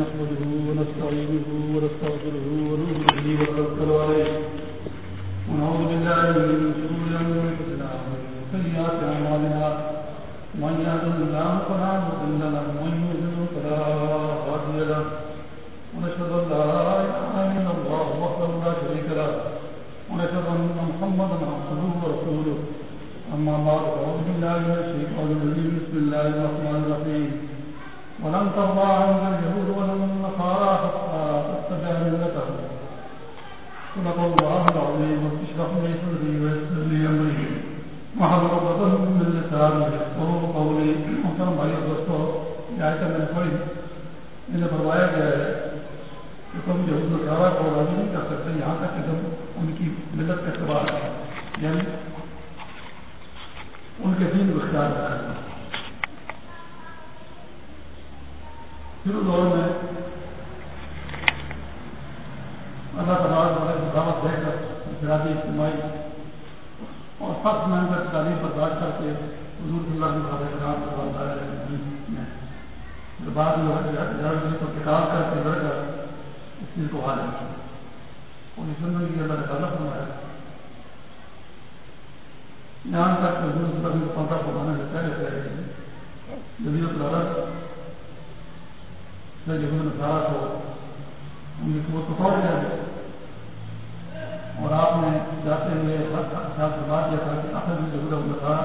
نحمده ونستعينه الله العظيم وتشرح لي صدري ويسر لي امري محمد رسول من لساني يفقهوا قولي محترم بھائی اور دوستو یہ آیت میں پڑھی انہیں فرمایا گیا ہے کہ تم یہود نصارہ کو راضی نہیں کر سکتے یہاں تک کہ تم ان کی ملت کا اعتبار یعنی ان کے دین کو اختیار کرنا شروع دور میں اللہ تبارک والے کی دعوت دے کر انفرادی اجتماعی اور سخت محنت تعلیم برداشت کر کے حضور صلی اللہ علیہ کرام کو بتایا بعد میں کو کتاب کر کے لڑ کر اس چیز کو حاصل کیا اور اس زندگی اللہ نے غلط ہونا یہاں تک کہ حضور صلی اللہ علیہ پندرہ کو بنانے سے پہلے پہلے جدید العرب جب نظارہ کو ان کی قوت کو توڑ دیا گیا۔ اور آپ نے جاتے ہوئے خیال سے بات کیا تھا کہ اصل میں ضرورت نظارہ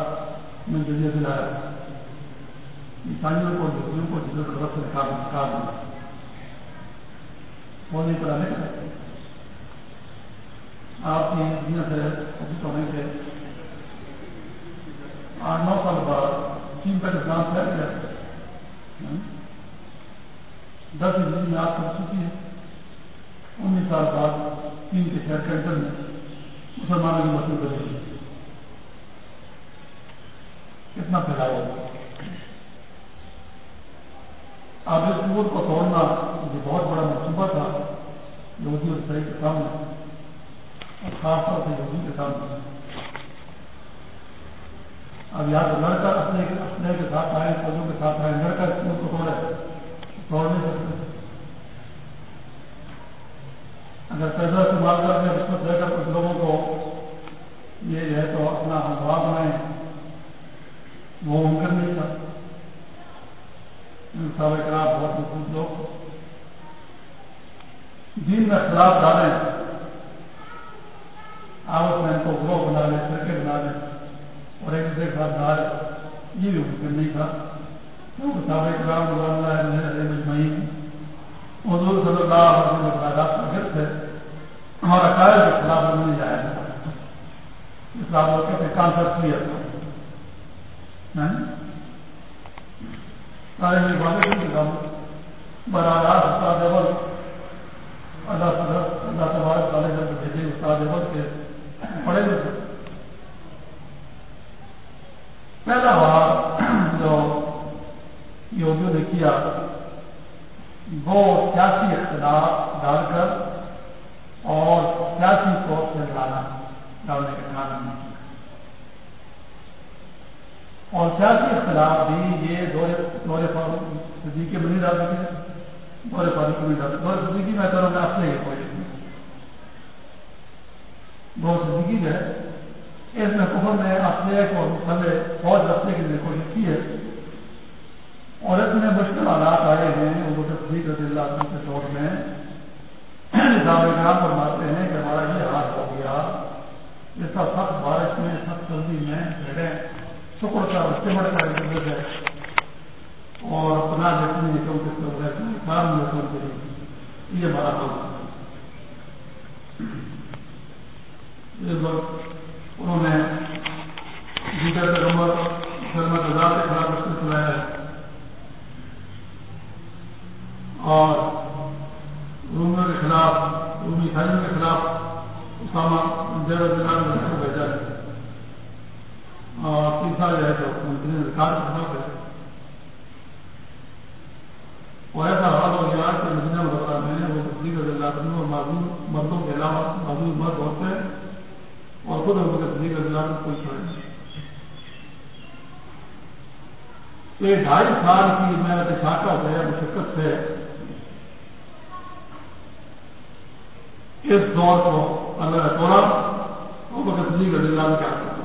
میں ذریعے دلایا عیسائیوں کو یہودیوں کو جدید طرف سے نکال نکال دیا۔ وہ نہیں طرح نہیں آپ کی دنیا سے ابھی ہونے کے آٹھ، نو سال بعد چین تک اسلام پھیل گیا دس ہجری میں آپ کر چکی ہے۔ انیس سال بعد چین کے شہر کینٹر میں مسلمانوں کی مسئلہ بدلی کتنا پھیلاؤ اب اس دور کو توڑنا یہ بہت بڑا منصوبہ تھا۔ یہودی اور عیسائی کے سامنے۔ اور خاص طور سے یہودی کے سامنے۔ اب یہاں سے لڑکا اپنے اپنے کے ساتھ آئے فوجوں کے ساتھ آئے، لڑکا اس ملک کو توڑے۔ توڑ نہیں سکتے اگر پیسہ استعمال کر کے رشوت دے کر کچھ لوگوں کو یہ جو ہے تو اپنا ہموار بنائیں۔ وہ ممکن نہیں تھا۔ صاحب کرام بہت محفوظ لوگ۔ دین میں خلاف ڈالیں۔ آپس میں ان کو گروہ بنا لیں سرکے بنا لیں اور ایک دوسرے کے ساتھ ڈال یہ بھی ممکن نہیں تھا۔ کیونکہ صاحب کرام اللہ مجمعین حضور صلی اللہ علیہ وسلم کے تعداد کا گرد ہے ہمارا قائد کے خلاف نہیں جایا تھا اس بات کو کہتے کانسر کیا تھا سارے میری باتیں نہیں کتاب براہ راست استاد اول اللہ اللہ تبارک تعالیٰ جب بھیجے استاد اول کے پڑھے ہوئے پہلا بار جو یہودیوں نے کیا وہ سیاسی اختلاف ڈال کر اور سیاسی طور سے ڈالا ڈالنے کا کام نہیں کیا اور سیاسی اختلاف بھی یہ دور دور صدیقی میں نہیں ڈال سکے دور فاروق میں ڈال دور صدیقی میں کروں گا اپنے کوشش میں دور صدیقی جو ہے اس میں کفر نے اپنے کو مسلے فوج رکھنے کے لیے کوشش کی ہے۔ اور اس میں مشکل حالات آئے ہیں۔ وہ تصدیق رضی اللہ عنہ کے دور میں نظام فرماتے ہیں کہ ہمارا یہ حال ہو گیا۔ اس کا سخت بارش میں، سخت سردی میں بھیڑیں شکر کا سمٹ کا ضرورت ہے۔ اور اپنا دیکھنے میں کیوں کس طرح ہے؟ کام میں کے یہ ہمارا حال۔ اس وقت انہوں نے دیگر پیغمبر مسلمان رضا کے خلاف مشکل چلایا ہے۔ اور رومیوں کے خلاف، رومی خالیوں کے خلاف اسامہ زیر دیر ضلع نے کو بھیجا ہے۔ اور تیسرا جو ہے تو منتری ریکارڈ کے خلاف ہے۔ اور ایسا حال ہو گیا کہ مدینہ مرتبہ میں وہ تصدیق اللہ اور معذور مردوں کے علاوہ معذور مرد ہوتے ہیں۔ اور خود ابو حضرت صدیق اللہ کو سنائیں تو یہ ڈھائی سال کی محنت شاخا سے مشقت سے اس دور کو اللہ نے توڑا اور بکر صدیق رضی اللہ کیا کرتا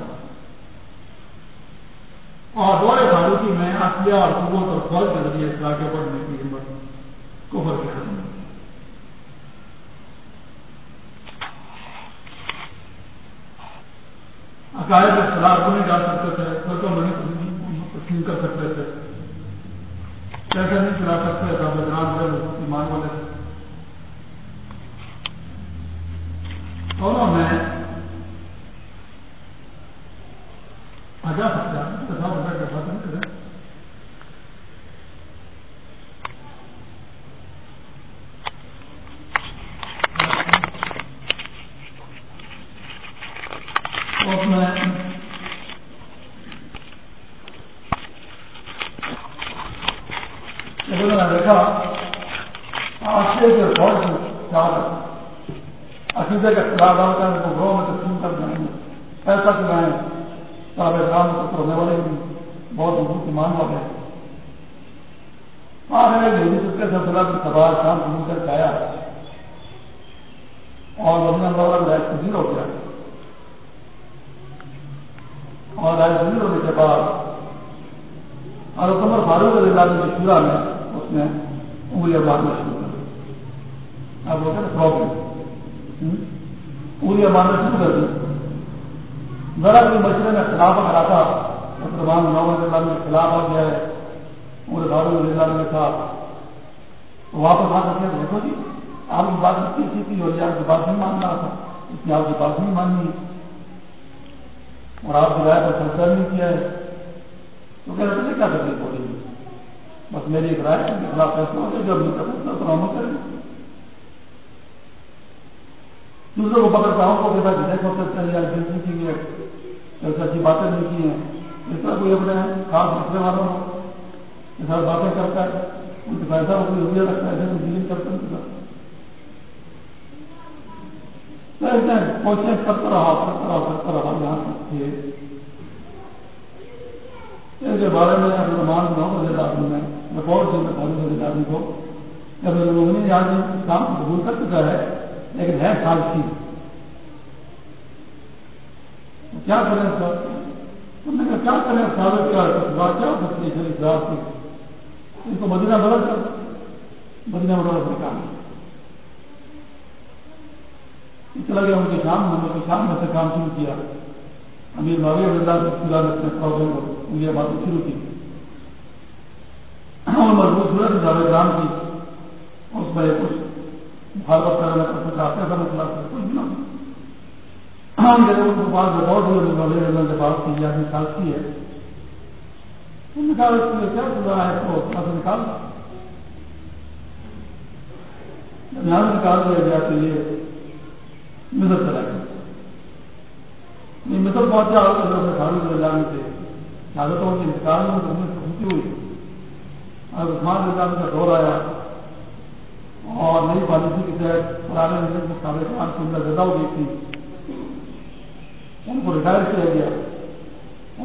اور دورے فاروقی میں عقلیہ اور قوت اور فوج کے ذریعے اس علاقے پر کی ہمت، کفر کے خلاف. عقائد کے خلاف نہیں جا سکتے تھے فرقوں میں تسلیم کر سکتے تھے کیسے نہیں چلا سکتے تھا گرام سے ایمان والے دونوں میں آ جا سکتا ہے کے ساتھ نہیں کریں عقیدے کا خلاف ہوتا ہے کو گروہ میں تقسیم کر جائیں گے ایسا چلائیں صاحب رام کو کرنے والے بھی بہت مضبوط ایمان والے ہیں آ رہے ہیں یہ کے سلسلہ کی سوال شام سے مل کر آیا اور مدینہ اللہ رائے تبدیل ہو گیا۔ اور رائے تبدیل ہونے کے بعد اور عمر فاروق علیہ اللہ کے شورا میں اس نے انگلیاں مارنا شروع کر دی۔ اب وہ کہتے پرابلم پوری ماننا شروع کر دی۔ ذرا کوئی مشورے میں خلاف اگر آتا مسلمان محمد اللہ میں خلاف آ گیا ہے۔ پورے بابو اللہ نے کہا تو واپس آ کر دیکھو جی آپ کی بات کی تھی اور آپ کی بات نہیں مان رہا تھا۔ اس نے آپ کی بات نہیں ماننی اور آپ کی رائے پر چرچا نہیں کیا ہے۔ تو کہہ رہے تھے کیا کرنی پڑے گی بس میری ایک رائے کے خلاف فیصلہ ہو گیا جو اپنی فیصلہ تو ہم کریں دوسروں کو پکڑتا ہوں کو کہ جی دیکھو سکتا ہے یار کی ہے۔ اچھی باتیں نہیں کی ہیں۔ اس طرح کوئی اپنے خاص مسئلے والوں کو اس طرح باتیں کرتا ہے، ان کے پیسہ کو کوئی رویہ رکھتا ہے ایسے ڈیلنگ کرتا ہے کوشش کرتا رہا کرتا رہا کرتا رہا، یہاں تک کہ اس کے بارے میں اگر رمان نو بجے آدمی میں رپورٹ دی میں خالی بجے آدمی کو۔ جب لوگوں آدمی کام قبول کر چکا ہے، لیکن ہے سال کی۔ کیا کریں سر نے کہا، کیا کریں سال کیا بات کیا ہو سکتی ہے ان کو مدینہ بدل کر مدینہ بدل سے کام۔ چلا گیا ان کے شام میں شام میں سے کام شروع کیا۔ امیر معاویہ اللہ کی نے اپنے پرابلم باتیں شروع کی۔ اور مضبوط صورت جاوید رام کی۔ اس میں کچھ مخالفت کرنے پر کچھ آتے ہیں مسئلہ کچھ بھی نہ ہم جب ان کو بعض بہت ہوئے وزیر اللہ سے بات کی یا نکال کی ہے۔ تم نکال اس لیے کیا سزا ہے تو اپنا سے نکال جب یہاں نکال دیا گیا تو یہ مصر چلا گیا یہ پہنچا اور سے خالد اللہ سے حالتوں کے انتقال میں خوشی ہوئی اور عثمان اللہ کا دور آیا اور نئی پالیسی کے تحت پرانے نظر کے سابق خان کی عمر زیادہ ہو گئی تھی ان کو ریٹائر کیا گیا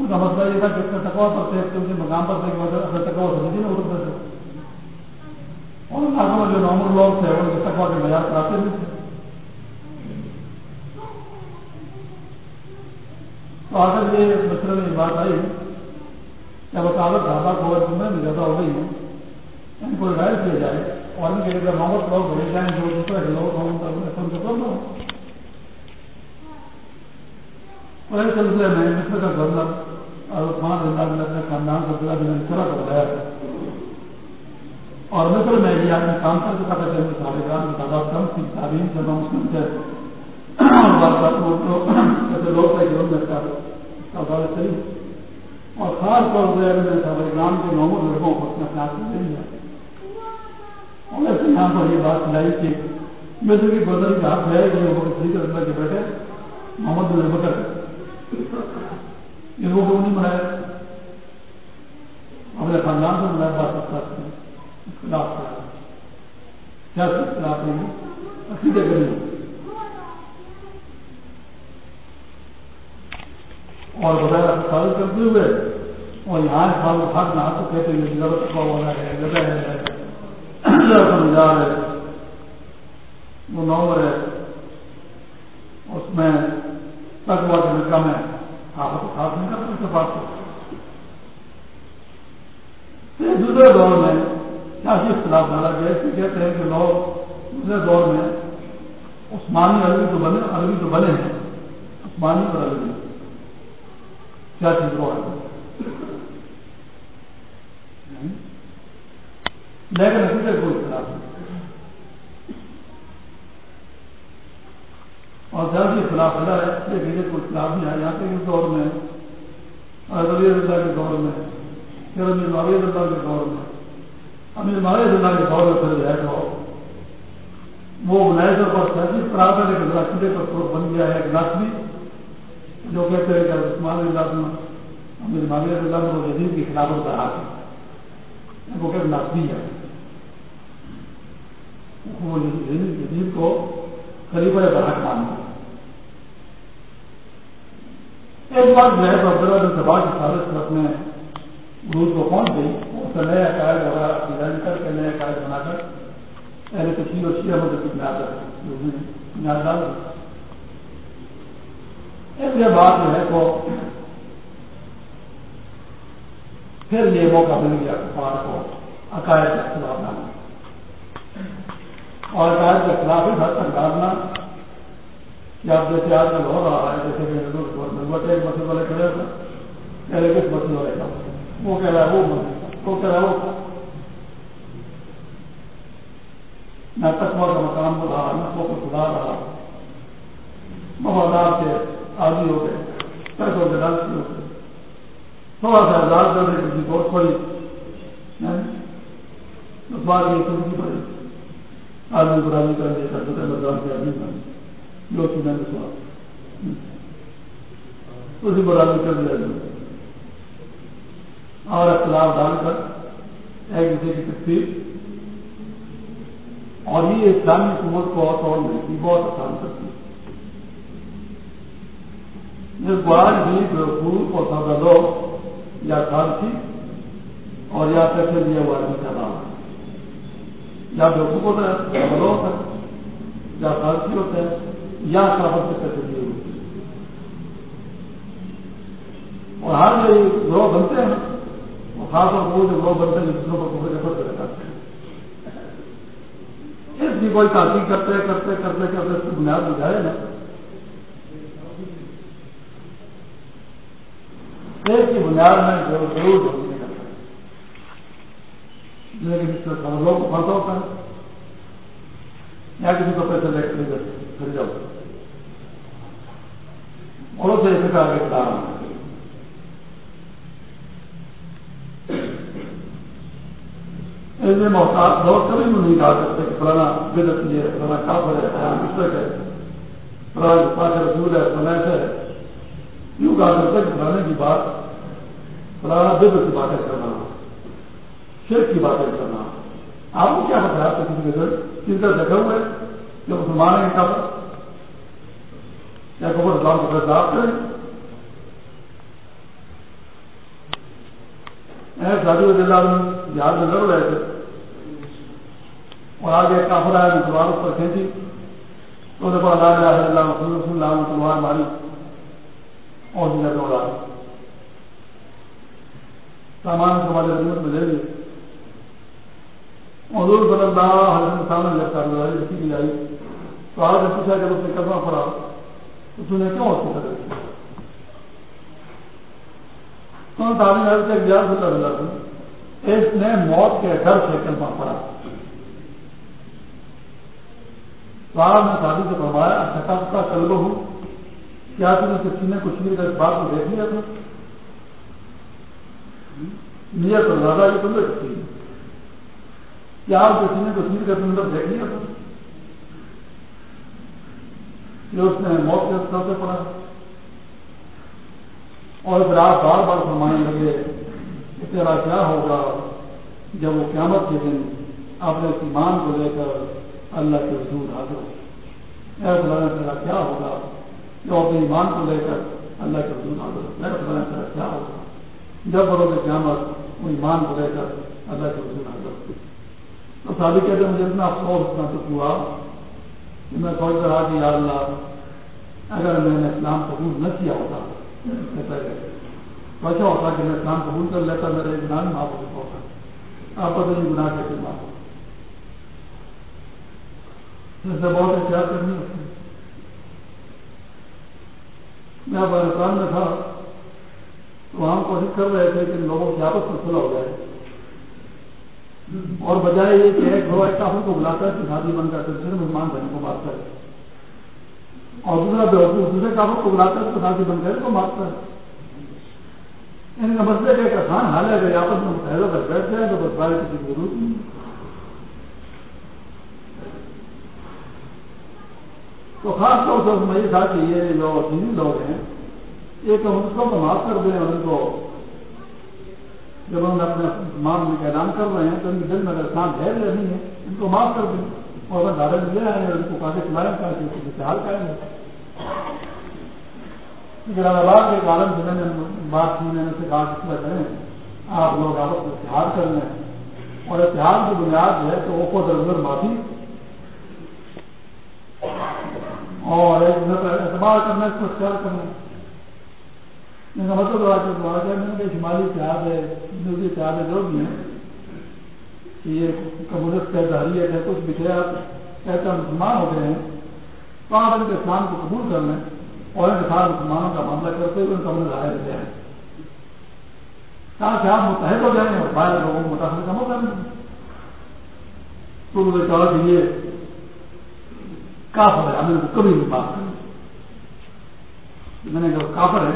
ان کا مسئلہ یہ تھا کہ اتنے تکوا پر تھے ان کے مقام پر تھے کہ اگر تکوا سمجھی نہ اترتے تھے اور ان علاقوں میں جو نارمل لوگ تھے، ان کے تکوا کے معیار کراتے نہیں تھے۔ تو آخر یہ مسئلے میں یہ بات آئی کہ وکالت ڈھابا کو میں زیادہ ہو گئی ہے، ان کو ریٹائر کیا جائے اور ان کے لیے محمد لوگ بھیج جائیں جو دوسرے کے لوگ ہوں ان کا سے پڑھ اور اس سلسلے میں مصر کا گورنر اور عثمان اللہ نے اپنے خاندان کو پورا دن طرح کر گیا اور مصر میں یہ آدمی کام کر چکا تھا کہ صاحبان کی تعداد کم تھی، تعلیم سے مسلم تھے ایسے لوگ تھے کہ ان میں تعداد چلی اور خاص طور پر صاحب کے نومر لڑکوں کو اپنے ساتھ لے لیا یہاں پر یہ بات سنائی کہ مصر کی گورنر کا حق ہے کہ وہ ٹھیک ہے کے بیٹھے، محمد بن بکر۔ یہ لوگ نہیں بنائے اپنے خاندان سے بنایا بات کرتا اختلاف کر کیا اختلاف نہیں عقیدے کے کریں اور بغیر حفاظت کرتے ہوئے اور یہاں حفاظت حق نہ تو کہتے ہیں ضرورت کا ہونا ہے جگہ ہے۔ سمجھا ہے۔ وہ نومر ہے۔ تک ہوا کہ کم ہے۔ آپ نہیں کرتے اس دوسرے دور میں سیاسی اختلاف ڈالا گیا، اس کہتے ہیں کہ لوگ دوسرے دور میں عثمانی عربی تو بنے، عربی تو بنے ہیں۔ عثمانی اور عربی کیا چیز وہ لیکن نتیجے کوئی اختلاف نہیں۔ اور سیاسی اختلاف پیدا ہے لیکن کوئی اختلاف نہیں آیا یہاں کے دور میں رضی اللہ کے دور میں پھر امیر معاویہ اللہ کے دور میں امیر معاویہ اللہ کے دور میں پھر جو ہے تو وہ مناظر پر سیاسی اختلاف ہے، لیکن عقیدے پر بن گیا ہے۔ ایک ناسمی جو کہتے ہیں کہ عثمان اللہ امیر معاویہ اللہ میں وہ جدید کی خلافت کا حق ہے۔ وہ کہ ناسمی ہے۔ وہ جدید کو خلیفہ برحق مانتے ایک بار جو ہے تو عبداللہ بن سبا کی سازش میں اپنے روز کو پہنچ گئی۔ اس کا نیا عقائد وغیرہ کر کے نئے عقائد بنا کر پہلے تو اور شیعہ مدد کی بنیاد بنیاد ڈال ایک یہ بات جو ہے تو پھر یہ موقع مل گیا کفار کو عقائد کا خلاف ڈالنا اور عقائد کے خلاف اس حد تک ڈالنا کہ آپ جیسے آج کل ہو رہا ہے، جیسے کہ ایک مسئلہ والے کھڑے ہوئے کہہ رہے کس مسئلے والے کا وہ کہہ رہا ہے، وہ مطلب۔ وہ کہہ رہا ہے، وہ نہ تقوا کا مقام ہو رہا نہ کو خدا رہا۔ مفادات کے عادی ہو گئے۔ پیسوں کے لالچی ہو گئے۔ تھوڑا سا آزاد کر دے کسی بہت پڑی اس بار یہ سمجھی پڑی آدمی برادری کر دے کر دوسرے مزار کے آدمی کر جو چیزیں اسی برادری کر دیا جائے اور اختلاف ڈال کر ایک دوسرے کی تقسیم اور یہ اسلامی حکومت کو اور توڑنے کی بہت آسان کرتی ہے۔ اس بار بھی بیوقوف اور سادہ لوگ یا خالصی اور یا پیسے دیا ہوا آدمی کا نام یا بیوقوف ہوتا ہے یا بلو ہوتا ہے، یا خالصی ہوتا ہے، یا کافر سے پیسے دیے ہوتے ہیں اور ہر جو گروہ بنتے ہیں وہ خاص طور پر وہ جو گروہ بنتے ہیں دوسروں کو کپڑے کے پتہ لگاتے ہیں۔ اس کی کوئی تاثیر کرتے کرتے کرتے کرتے اس کی بنیاد بجائے نا۔ ایک کی بنیاد میں ضرور ضرور ڈھونڈنے کرتا ہے جیسے کہ سے سمجھوں کو پڑتا ہوتا ہے۔ یا کسی کو پیسے لے کر خریدا اور اسے ایسے کہا کہ بتا رہا میں محتاط لوگ کبھی بھی نہیں کہا سکتے کہ فلانا بدت یہ ہے، فلانا کافر ہے، فلانا مشرق ہے، فلانا پاس رسول ہے، فلانا ایسا ہے۔ یوں کہا کرتے کہ فلانے کی بات، فلانا بدت کی باتیں کرنا، شرک کی باتیں کرنا۔ آپ کو کیا پتا ہے کسی کے کس کا دیکھا ہوا ہے جو مسلمان ہے کافر مطلب؟ کیا کفر اسلام کو فیصلہ آپ کریں؟ شادی وزیر جہاز میں لڑ رہے تھے۔ اور آگے کافر آیا میں تلوار اس پر کھینچی، تو دیکھو اللہ علیہ اللہ رسول رسول اللہ نے تلوار ماری۔ اور جگہ دوڑا۔ سامان کو ہمارے حکومت میں لے لیے۔ حضور صلی اللہ حضرت سامنے جب کاروباری رکھی کی جائی تو آج نے پوچھا جب اس نے کرنا پڑا تو تم نے کیوں اس کی قدر کی؟ تو تعلیم ہے کہ گیار صلی اللہ علیہ وسلم اس نے موت کے ڈر سے کلمہ پڑا صاحب نے شادی سے فرمایا چھٹا کا کلب ہوں کیا تم نے کسی نے کچھ بھی اس بات کو دیکھ لیا تھا نیت اور زیادہ یہ تم نے کسی نے کیا آپ کسی نے کچھ کا اندر دیکھ لیا تھا کہ اس نے موت کے سر سے پڑا۔ اور پھر آپ بار بار فرمانے لگے کہ تیرا کیا ہوگا جب وہ قیامت کے دن اپنے ایمان کو لے کر اللہ کے حضور حاضر میرا فلانا تیرا کیا ہوگا؟ جو اپنے ایمان کو لے کر اللہ کے حضور حاضر میرا فلانا تیرا کیا ہوگا؟ جب بڑوں کے قیامت، وہ ایمان کو لے کر اللہ کے حضور حاضر تو شادی کہتے مجھے اتنا افسوس، اتنا دکھ ہوا کہ میں سوچ رہا کہ یا اللہ، اگر میں نے اسلام قبول نہ کیا ہوتا پہلے تو اچھا ہوتا کہ میں اسلام قبول کر لیتا میرے گناہ معاف ہو ہوتا۔ آپ پتہ نہیں گناہ کیسے معاف ہوتا اس سے بہت احتیاط کرنی ہوتی میں افغانستان میں تھا تو وہاں کوشش کر رہے تھے کہ لوگوں کی آپس میں کھلا ہو جائے۔ اور بجائے یہ کہ ایک دو ایک کافی کو بلاتا ہے کہ شادی بن کر پھر مہمان بہن کو مارتا ہے۔ اور دوسرا بے دوسرے کاموں کو بلاتا ہے، تو شادی بن کر کو مارتا ہے۔ یعنی ان کا مسئلہ کہ ایک آسان حال ہے اگر آپس میں متحدہ کر بیٹھ جائیں تو بس بارے کسی کی ضرورت نہیں۔ تو خاص طور سے میں یہ تھا کہ یہ جو دینی لوگ ہیں ایک تو مسلم کو معاف کر دیں اور ان کو جب ہم اپنے ماں کا اعلان کر رہے ہیں تو ان کے دل میں اگر سانس ہے یا نہیں ہے، ان کو معاف کر دیں۔ اور اگر دھارے لے آئے ہیں ان کو کافی کھلائیں تاکہ اشتہار کریں گے۔ جلال آباد کے کارن سے میں بات کی میں نے سے کہا کس طرح کریں آپ لوگ آپ کو اشتہار کر لیں۔ اور اتحاد کی بنیاد جو ہے تو وہ کو در معافی اور ایک اعتبار کرنا اس کو اختیار کرنا۔ ان کا مطلب رہا کہ شمالی اتحاد ہے جنوبی اتحاد ہے جو بھی ہیں، کہ یہ کمیونسٹ کا ظاہریت ہے، کچھ بھی ہے آپ مسلمان ہو گئے ہیں، تو آپ ان کے اسلام کو قبول کر لیں اور ان کے ساتھ مسلمانوں کا معاملہ کرتے ہوئے ان کا مطلب ظاہر دیا ہے۔ تاکہ آپ متحد ہو جائیں اور باہر لوگوں کو متاثر کا موقع ملے تو مجھے کہا کہ یہ کافر ہے، ہمیں کو کبھی نہیں بات کریں میں نے کہا، کافر ہے،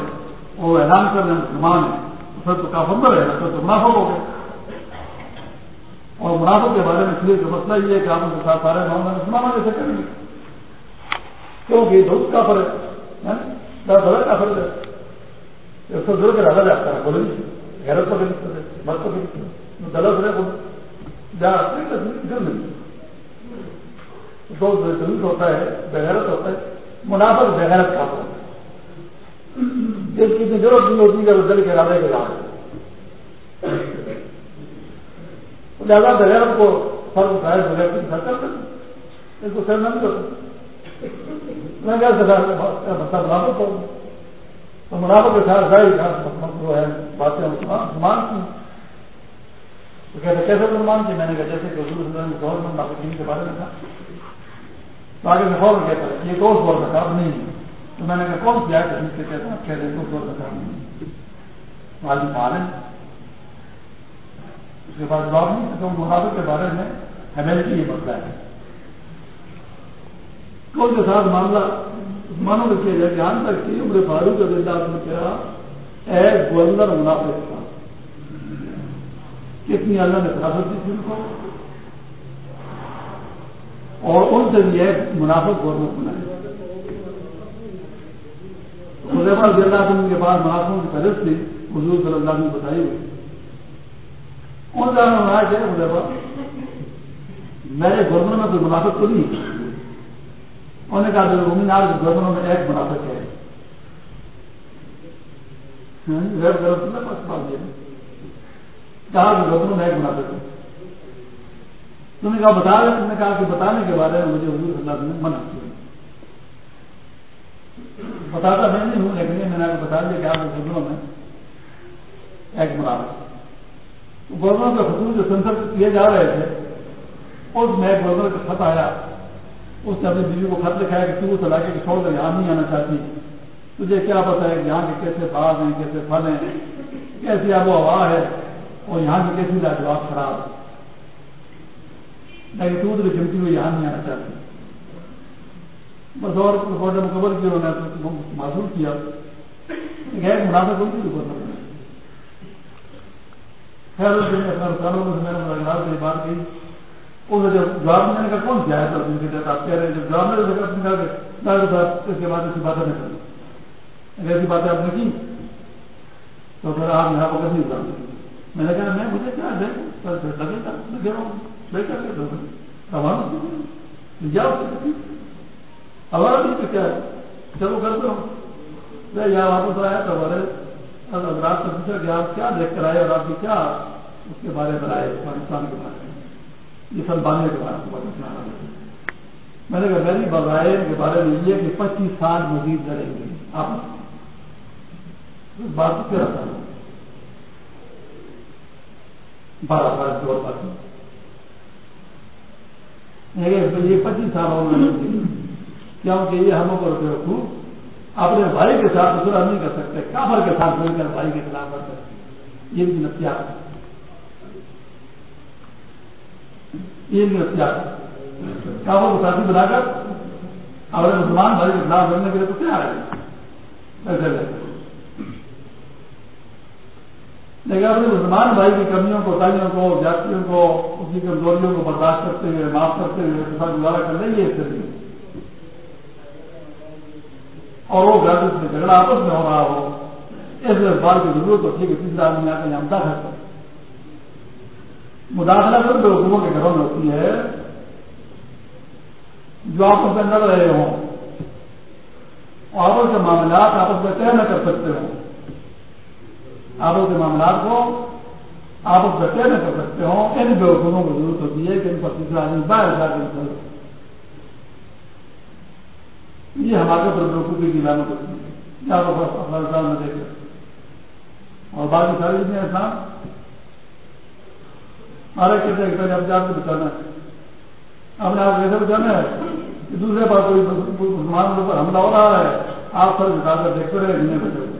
وہ اعلان کر رہے مسلمان ہیں۔ پھر تو کافر نہ رہے گا پھر تو منافع ہو گئے۔ اور منافع کے بارے میں کلیئر مسئلہ یہ ہے کہ آپ ان کے ساتھ سارے معاملہ مسلمانوں جیسے کریں گے کیونکہ یہ کافر ہے یعنی بڑا کافر ہے۔ اس کو ضرور کے جاتا ہے، بولے حیرت کو مت کو دلت رہے جا دوست ہوتا ہے بغیرت ہوتا ہے منافع بغیرت کافر ہوتا ہے جس کی ضرورت نہیں ہوتی ہے وہ دل کے ارادے کے جاؤ لہٰذا بغیر کو فرق اٹھائے بغیر کی سر کر اس کو کرنا نہیں ہوتا۔ میں کیا مطلب منافع کروں تو منافع کے ساتھ ظاہر مطلب جو ہے، باتیں مسلمان کی۔ کہتے، کیسے مسلمان کی؟ میں نے کہا، جیسے کہ حضور گورنمنٹ ناقدین کے بارے میں تھا تو آگے میں فوراً کہتا ہے یہ دوست بہت خراب نہیں ہے تو میں نے کہا کون سی آئے سے کہتے ہیں کہہ رہے دو بتا آدمی پال ہے اس کے بعد جواب نہیں تو محاورت کے بارے میں ہمیشہ یہ مسئلہ ہے تو کے ساتھ معاملہ مانو میں کیا جائے کہ یہاں تک کہ عمر فاروق رضی اللہ نے کہا اے گورنر منافق تھا کتنی اللہ نے فراست دی تھی ان کو اور ان سے بھی ایک منافق گورنر بنایا خزیفہ رضی اللہ عنہ کے بعد منافعوں کی فہرست تھی، حضور صلی اللہ علیہ نے بتائی ہوئی۔ ان کون جانا ہوا ہے خزیفہ میرے گورنر میں کوئی منافق تو نہیں انہوں نے کہا جو رومین آج گورنروں میں ایک منافق ہے۔ ہاں، غیر غلط نہ پاس پاس دیا کہا کہ گورنروں میں ایک منافق ہے۔ تم نے کہا بتا دیں تم نے کہا کہ بتانے کے بارے میں مجھے حضور صلی اللہ علیہ وسلم منع کیا۔ بتاتا میں نہیں ہوں، لیکن میں نے آپ کو بتا دیا کہ آپ کے گزروں میں ایک مراد گورنر کے حصول جو سینسر کیے جا رہے تھے، اس میں ایک گورنر کا خط آیا۔ اس نے اپنی بیوی کو خط لکھایا کہ تو اس علاقے کی چھوڑ کر یہاں نہیں آنا چاہتی۔ تجھے کیا پتا ہے کہ یہاں کے کیسے باغ ہیں، کیسے پھل ہیں، کیسی آب و ہوا ہے، اور یہاں کی کیسی لاجواب خراب ہے۔ لیکن تو ادھر چمتی ہوئی یہاں نہیں آنا چاہتی بس اور مکمل کیا انہوں نے معذور کیا غیر منافع کوئی نہیں اوپر خیر اس دن اپنا رسالوں میں میں نے ملاقات کی بات کی اس جب جواب میں نے کہا کون کیا ہے تو ان کے تحت آپ کہہ رہے ہیں جب جواب میں نے کہا کہ ڈاکٹر صاحب اس کے بعد ایسی باتیں نہیں کریں اگر ایسی باتیں آپ نے کی تو پھر آپ یہاں وقت نہیں اتار میں نے کہا میں مجھے کیا ہے لگے گا لگے رہا ہوں بے کر کے روانہ جاؤ۔ ہمارا بھی تو کیا ہے؟ چلو کرتے ہو میں یہاں واپس آیا تو ہمارے حضرات سے پوچھا کہ آپ کیا دیکھ کر آئے اور آپ کی کیا اس کے بارے میں آئے پاکستان کے بارے میں۔ یہ سب باندھنے کے بارے میں اچھا میں نے کہا، میری بغیر کے بارے میں یہ کہ پچیس سال مزید لڑیں گے آپ بات کیا تھا؟ بارہ بارہ دو بات۔ یہ پچیس سال اور کیونکہ یہ ہم کو خوب اپنے بھائی کے ساتھ مسئلہ نہیں کر سکتے، کافر کے ساتھ مل کر، بھائی کے خلاف کر سکتے۔ یہ بھی نفسیات یہ بھی نفسیات کافر کو ساتھی بنا کر اپنے مسلمان بھائی کے خلاف لڑنے کے لیے تو کیا ہے؟ لیکن اپنے مسلمان بھائی کی کمیوں کو تائیوں کو، جاتیوں کو کی کمزوریوں کو برداشت کرتے ہوئے، معاف کرتے ہوئے گزارا کر لیں گے اس طریقے اور وہ گھر میں جھگڑا آپس میں ہو رہا ہو، اس بال کی ضرورت ہوتی ہے کہ تیسرا آدمی آ کر ہم داخل کریں مداخلہ کر جو حکوموں کے گھروں میں ہوتی ہے، جو آپس میں لڑ رہے ہوں۔ آپس کے معاملات آپس میں طے نہ کر سکتے ہوں۔ آپس کے معاملات کو آپس میں طے نہ کر سکتے ہوں، ان بے حکوموں کو ضرورت ہوتی ہے کہ ان پر تیسرا آدمی باہر جا کے نکل یہ ہمارے پر بالکل کی علامت ہوتی ہے۔ کیا افغانستان میں دیکھ کر۔ اور باقی ساری چیزیں اسلام ہمارے کہتے ہیں پہلے اپنے آپ کو بچانا ہے۔ اپنے آپ کو ایسے بچانا ہے؟ کہ دوسرے بار کوئی مسلمان پر حملہ ہو رہا ہے، آپ سر بتا کر دیکھتے رہے جنہیں بچے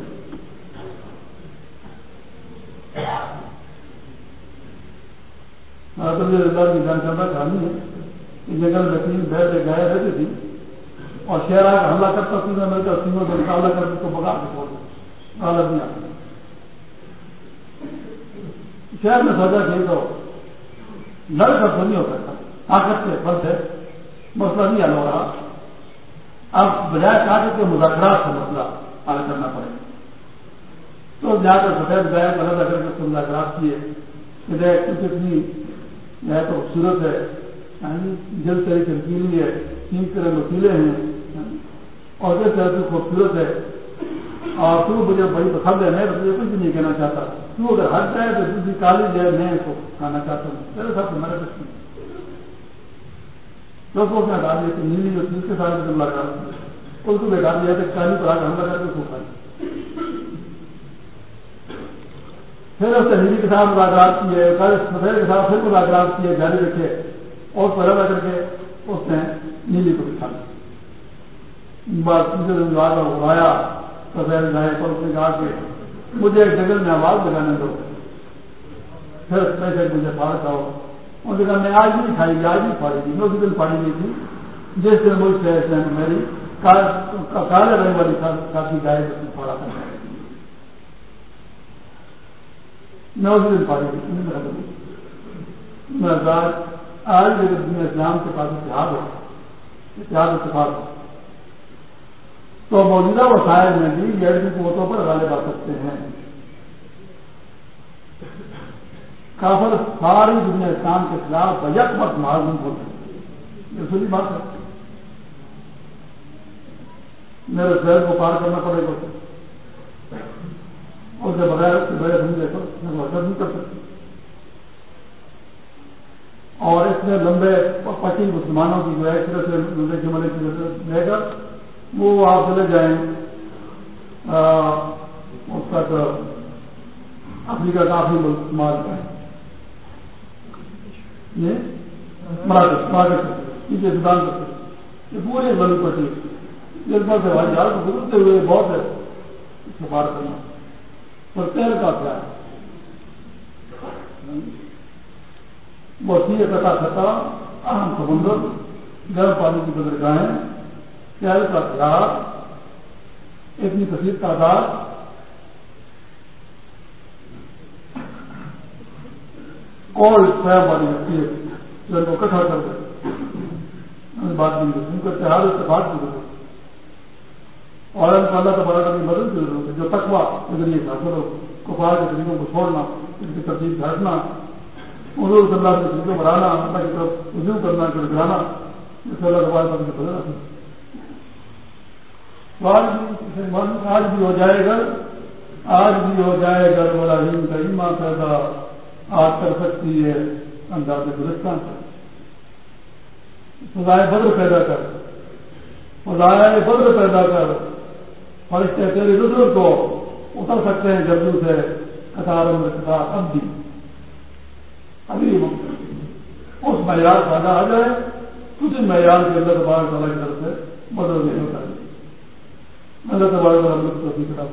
مطلب اللہ کی جانچہ کہانی ہے کہ جنگل میں تین بیٹھے گائے رہتی تھی اور شہر آ حملہ کرتا تینوں مل کر تینوں کا مقابلہ کر کے بگا کے چھوڑ غالب نہیں آتا شہر میں سوچا کہ تو لڑ کر تو نہیں ہو سکتا، طاقت سے بند ہے مسئلہ نہیں حل ہو رہا۔ اب بجائے طاقت کے مذاکرات کا مسئلہ حل کرنا پڑے۔ گا تو جا کر سفید گائے کو الگ کر کے مذاکرات کیے، کہ دیکھ کچھ اتنی ہے تو خوبصورت ہے۔ یعنی جلد طریقے سے چمکیلی ہے تین طرح وسیلے ہیں۔ اور جس طرح سے خوبصورت ہے۔ اور تو مجھے بڑی پسند ہے۔ میں تو کچھ نہیں کہنا چاہتا۔ تو اگر ہٹ جائے تو دوسری کالی جائے، میں اس کو کھانا چاہتا ہوں۔ میرے ساتھ میرے کچھ نہیں۔ تو کو کیا ڈال دیا کہ نیلی جو تیس کے ساتھ حملہ کر اس کو بیٹھا دیا کہ کالی پر آ کر حملہ کر کے اس کو کھائی پھر اس نے نیلی کے ساتھ ملاقات کیے سفید کے ساتھ پھر ملاقات کیے جاری رکھے اور پیدا کر کے اس نے نیلی کو بچھا بات اڑایا سفید گائے پر اس نے کہا کہ مجھے ایک جگہ میں آواز لگانے دو پھر پیسے مجھے پھاڑ کھاؤ ان نے کہا میں آج نہیں کھائی گی آج نہیں پھاڑی گی میں اسی دن پھاڑی گئی تھی جس دن مجھ سے میری کالے رنگ والی کافی گائے اس نے پھاڑا تھا میں اسی دن پھاڑی گئی میں آج بھی دنیا اسلام کے پاس اتحاد ہو، اتحاد اتفاق ہو۔ تو موجودہ وسائل میں بھی غیر قوتوں پر غالب آ سکتے ہیں۔ کافر ساری دنیا اسلام کے خلاف یک وقت معلوم ہو سکتے یہ سنی بات ہے۔ میرے شہر کو پار کرنا پڑے گا۔ اس کے بغیر اس کے بغیر ہم دیکھو میں حرکت نہیں کر سکتی اور اس میں لمبے پچی مسلمانوں کی جو ہے، اس طرح سے لمبے جملے کی لے کر وہ آپ چلے جائیں۔ اس تک افریقہ کافی ملک مال کا یہ؟ سودان کرتے یہ پورے بلی پٹی جس پر سے ہوائی جہاز کو گزرتے ہوئے بہت ہے۔ اس کو پار کرنا پر تیل کا کیا ہے وہ سی کٹا اہم سمندر گرم پانی کی بندرگاہیں شہر کا خیال اتنی کثیر تعداد کال سیب والی ہوتی ہے جو ان کو اکٹھا کر دے بات نہیں کرتے ان کو اتحاد اتفاق کی ضرورت اور ان کو اللہ تبارک کی مدد کی ضرورت ہے۔ جو تقوا کے نظریے حاصل ہو کفار کے طریقوں کو چھوڑنا، ان کی ترتیب جھاڑنا حضور صلی اللہ کے طریقوں پر آنا اللہ کی طرف رجوع کرنا گر گرانا جس سے اللہ تبارک کی بدل رکھنا آج بھی ہو جائے گا، آج بھی ہو جائے گا بڑا ہند کا ایما پیدا آج کر سکتی ہے، انداز گلستان سے فضائے بدر پیدا کر، فضائے بدر پیدا کر۔ فرشتے تیرے دوسرے کو اتر سکتے ہیں جب سے قطار میں قطار اب بھی۔ ابھی اس معیار کا پیدا آ جائے اسی معیار کے اندر بار تعالیٰ کی طرف سے مدد نہیں ہوتا ہے اللہ تبارک تعالیٰ کو بھی خراب